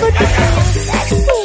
could be so sexy.